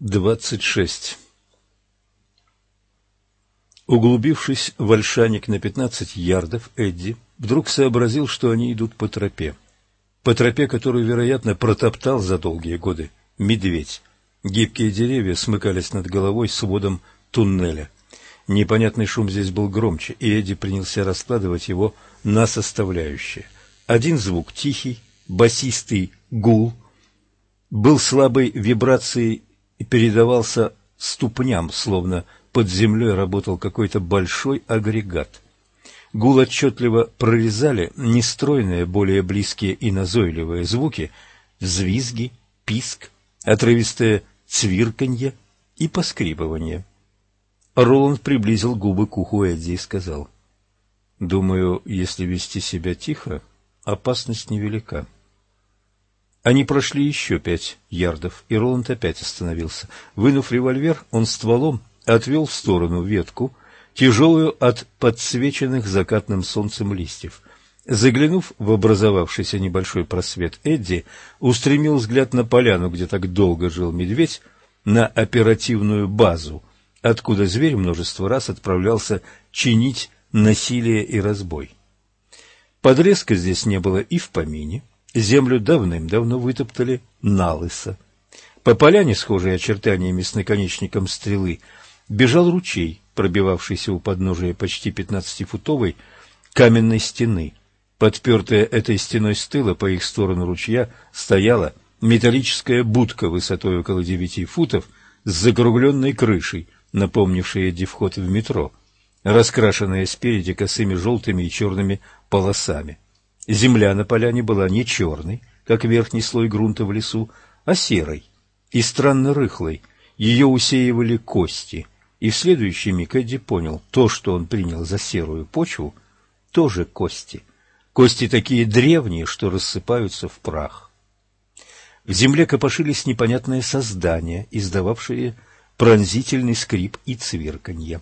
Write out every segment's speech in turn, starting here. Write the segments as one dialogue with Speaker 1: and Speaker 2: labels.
Speaker 1: 26. Углубившись в ольшаник на пятнадцать ярдов, Эдди вдруг сообразил, что они идут по тропе. По тропе, которую, вероятно, протоптал за долгие годы медведь. Гибкие деревья смыкались над головой сводом туннеля. Непонятный шум здесь был громче, и Эдди принялся раскладывать его на составляющие. Один звук тихий, басистый гул, был слабой вибрацией и передавался ступням, словно под землей работал какой-то большой агрегат. Гул отчетливо прорезали нестройные, более близкие и назойливые звуки, взвизги, писк, отрывистое цвирканье и поскрипывание. Роланд приблизил губы к уху Эдди и сказал, «Думаю, если вести себя тихо, опасность невелика». Они прошли еще пять ярдов, и Роланд опять остановился. Вынув револьвер, он стволом отвел в сторону ветку, тяжелую от подсвеченных закатным солнцем листьев. Заглянув в образовавшийся небольшой просвет, Эдди устремил взгляд на поляну, где так долго жил медведь, на оперативную базу, откуда зверь множество раз отправлялся чинить насилие и разбой. Подрезка здесь не было и в помине, Землю давным-давно вытоптали налысо. По поляне, схожей очертаниями с наконечником стрелы, бежал ручей, пробивавшийся у подножия почти пятнадцатифутовой каменной стены. Подпертая этой стеной с тыла по их сторону ручья стояла металлическая будка высотой около девяти футов с закругленной крышей, напомнившая вход в метро, раскрашенная спереди косыми желтыми и черными полосами. Земля на поляне была не черной, как верхний слой грунта в лесу, а серой и странно рыхлой. Ее усеивали кости, и в следующий миг Эдди понял, то, что он принял за серую почву, тоже кости. Кости такие древние, что рассыпаются в прах. В земле копошились непонятные создания, издававшие пронзительный скрип и цвирканье.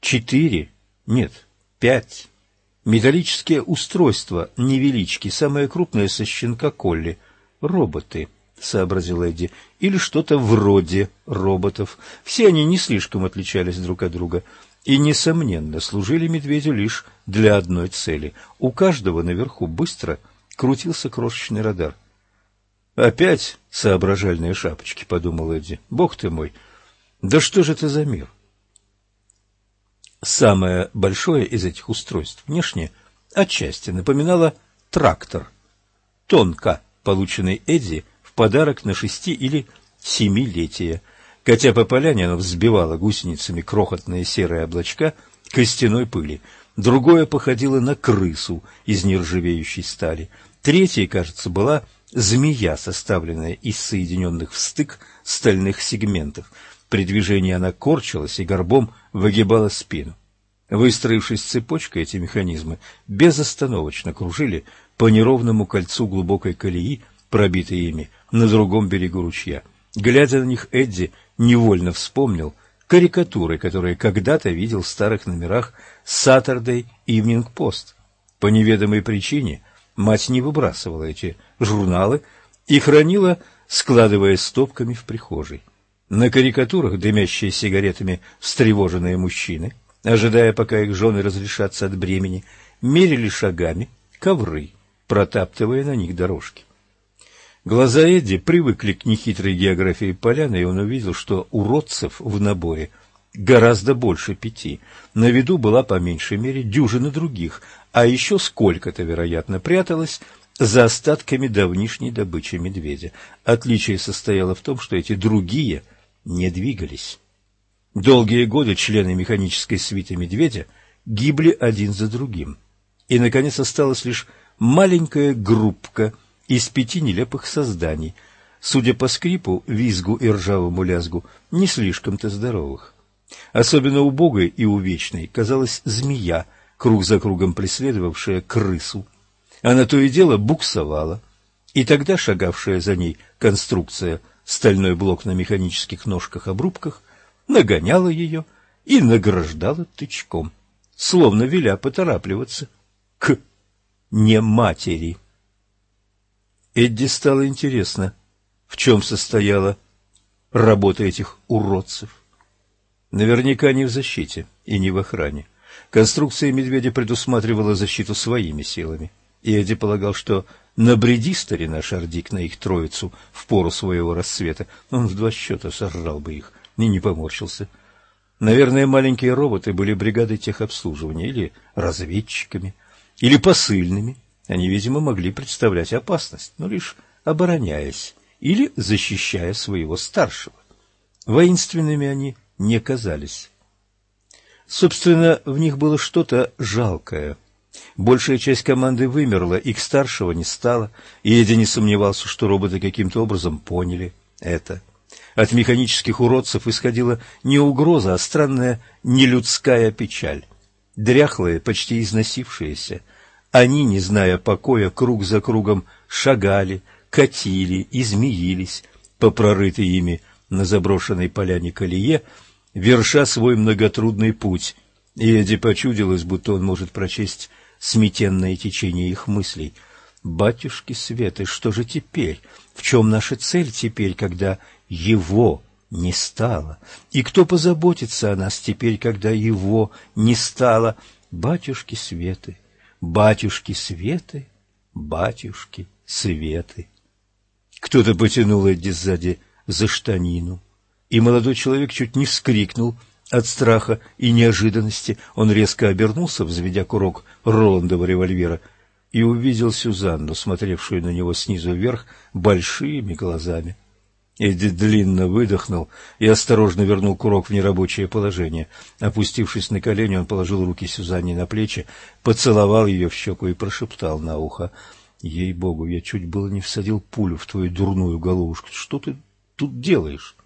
Speaker 1: Четыре, нет, пять Металлические устройства, невелички, самое крупное со щенка Колли. Роботы, сообразил Эдди, или что-то вроде роботов. Все они не слишком отличались друг от друга и, несомненно, служили медведю лишь для одной цели. У каждого наверху быстро крутился крошечный радар. «Опять соображальные шапочки», — подумал Эдди. «Бог ты мой! Да что же это за мир?» Самое большое из этих устройств внешне отчасти напоминало трактор. Тонко полученный Эдди в подарок на шести- или семилетие. Хотя по поляне оно взбивало гусеницами крохотные серые облачка костяной пыли. Другое походило на крысу из нержавеющей стали. Третье, кажется, была змея, составленная из соединенных в стык стальных сегментов. При движении она корчилась и горбом выгибала спину. Выстроившись цепочкой, эти механизмы безостановочно кружили по неровному кольцу глубокой колеи, пробитой ими на другом берегу ручья. Глядя на них, Эдди невольно вспомнил карикатуры, которые когда-то видел в старых номерах Saturday Evening Post. По неведомой причине мать не выбрасывала эти журналы и хранила, складывая стопками в прихожей. На карикатурах дымящие сигаретами встревоженные мужчины, ожидая, пока их жены разрешатся от бремени, мерили шагами ковры, протаптывая на них дорожки. Глаза Эдди привыкли к нехитрой географии поляны, и он увидел, что уродцев в наборе гораздо больше пяти. На виду была по меньшей мере дюжина других, а еще сколько-то, вероятно, пряталось за остатками давнишней добычи медведя. Отличие состояло в том, что эти другие – не двигались. Долгие годы члены механической свиты медведя гибли один за другим. И, наконец, осталась лишь маленькая группка из пяти нелепых созданий, судя по скрипу, визгу и ржавому лязгу, не слишком-то здоровых. Особенно убогой и увечной казалась змея, круг за кругом преследовавшая крысу. Она то и дело буксовала, и тогда шагавшая за ней конструкция стальной блок на механических ножках-обрубках, нагоняла ее и награждала тычком, словно веля поторапливаться к не матери. Эдди стало интересно, в чем состояла работа этих уродцев. Наверняка не в защите и не в охране. Конструкция медведя предусматривала защиту своими силами. И Эдди полагал, что набреди старина Шардик на их троицу в пору своего рассвета, он в два счета сожрал бы их и не поморщился. Наверное, маленькие роботы были бригадой техобслуживания или разведчиками, или посыльными. Они, видимо, могли представлять опасность, но лишь обороняясь или защищая своего старшего. Воинственными они не казались. Собственно, в них было что-то жалкое. Большая часть команды вымерла, их старшего не стало, и Эдди не сомневался, что роботы каким-то образом поняли это. От механических уродцев исходила не угроза, а странная нелюдская печаль. Дряхлые, почти износившиеся, они, не зная покоя, круг за кругом шагали, катили и по прорытой ими на заброшенной поляне колее, верша свой многотрудный путь, и Эдди почудилось, будто он может прочесть сметенное течение их мыслей. «Батюшки Светы, что же теперь? В чем наша цель теперь, когда его не стало? И кто позаботится о нас теперь, когда его не стало? Батюшки Светы, батюшки Светы, батюшки Светы». Кто-то потянул Эдди сзади за штанину, и молодой человек чуть не вскрикнул от страха и неожиданности. Он резко обернулся, взведя курок Роландова револьвера, и увидел Сюзанну, смотревшую на него снизу вверх большими глазами. Эдди длинно выдохнул и осторожно вернул курок в нерабочее положение. Опустившись на колени, он положил руки Сюзанне на плечи, поцеловал ее в щеку и прошептал на ухо. — Ей-богу, я чуть было не всадил пулю в твою дурную головушку. Что ты тут делаешь?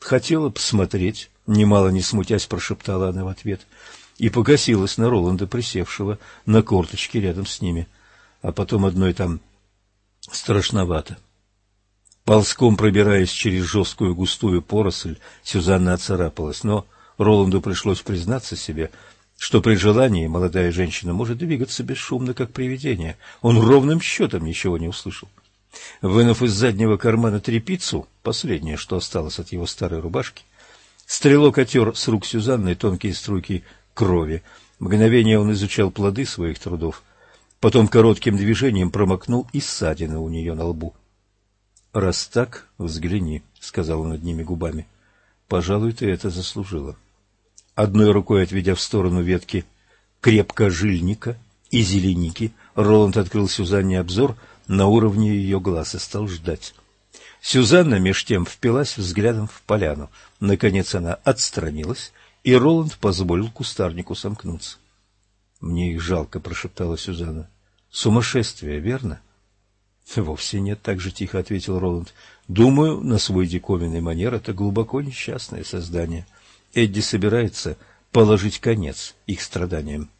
Speaker 1: Хотела посмотреть, немало не смутясь, прошептала она в ответ, и покосилась на Роланда, присевшего на корточке рядом с ними. А потом одной там страшновато. Ползком пробираясь через жесткую густую поросль, Сюзанна оцарапалась, но Роланду пришлось признаться себе, что при желании молодая женщина может двигаться бесшумно, как привидение. Он ровным счетом ничего не услышал. Вынув из заднего кармана трепицу, последнее, что осталось от его старой рубашки, стрелок отер с рук Сюзанны тонкие струйки крови. Мгновение он изучал плоды своих трудов, потом коротким движением промокнул и ссадины у нее на лбу. — Раз так, взгляни, — сказал он одними губами. — Пожалуй, ты это заслужила. Одной рукой отведя в сторону ветки крепко жильника и зеленики, Роланд открыл Сюзанне обзор — на уровне ее глаз и стал ждать. Сюзанна меж тем впилась взглядом в поляну. Наконец она отстранилась, и Роланд позволил кустарнику сомкнуться. — Мне их жалко, — прошептала Сюзанна. — Сумасшествие, верно? — Вовсе нет, — так же тихо ответил Роланд. — Думаю, на свой диковинный манер это глубоко несчастное создание. Эдди собирается положить конец их страданиям.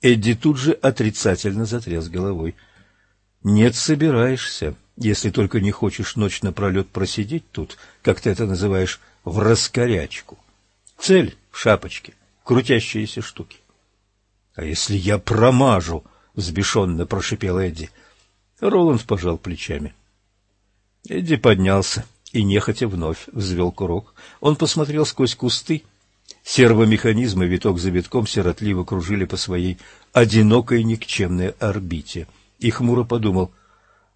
Speaker 1: Эдди тут же отрицательно затряс головой. — нет, собираешься, если только не хочешь ночь напролет просидеть тут, как ты это называешь, в раскорячку. Цель в шапочке, крутящиеся штуки. — А если я промажу? — взбешенно прошипел Эдди. Роланд пожал плечами. Эдди поднялся и нехотя вновь взвел курок. Он посмотрел сквозь кусты. Сервомеханизмы виток за витком сиротливо кружили по своей одинокой никчемной орбите — и хмуро подумал,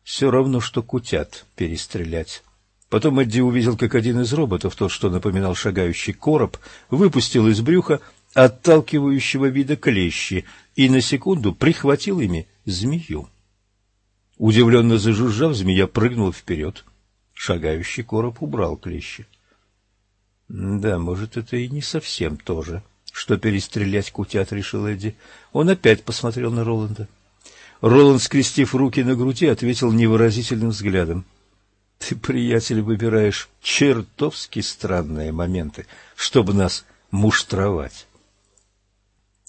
Speaker 1: все равно, что кутят перестрелять. Потом Эдди увидел, как один из роботов, тот, что напоминал шагающий короб, выпустил из брюха отталкивающего вида клещи и на секунду прихватил ими змею. Удивленно зажужжав, змея прыгнула вперед. Шагающий короб убрал клещи. Да, может, это и не совсем то же, что перестрелять кутят, решил Эдди. Он опять посмотрел на Роланда. Роланд, скрестив руки на груди, ответил невыразительным взглядом. — Ты, приятель, выбираешь чертовски странные моменты, чтобы нас муштровать.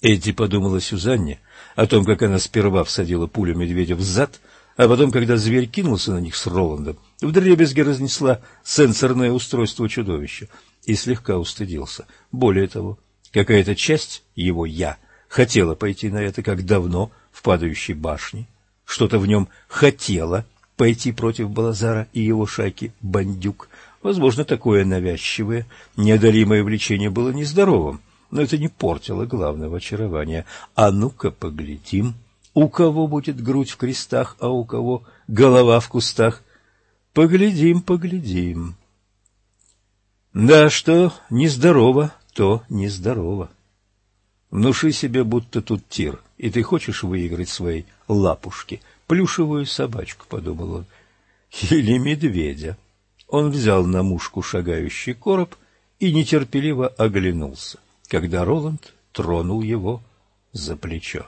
Speaker 1: Эдди подумала Сюзанне о том, как она сперва всадила пулю медведя в зад, а потом, когда зверь кинулся на них с Роландом, вдребезги разнесла сенсорное устройство чудовища и слегка устыдился. Более того, какая-то часть его «я» хотела пойти на это, как давно в падающей башне, что-то в нем хотело пойти против Балазара и его шайки бандюк. Возможно, такое навязчивое, неодолимое влечение было нездоровым, но это не портило главного очарования. А ну-ка поглядим, у кого будет грудь в крестах, а у кого голова в кустах. Поглядим, поглядим. Да, что нездорово, то нездорово. Внуши себе, будто тут тир, и ты хочешь выиграть своей лапушке плюшевую собачку, — подумал он, — или медведя. Он взял на мушку шагающий короб и нетерпеливо оглянулся, когда Роланд тронул его за плечо.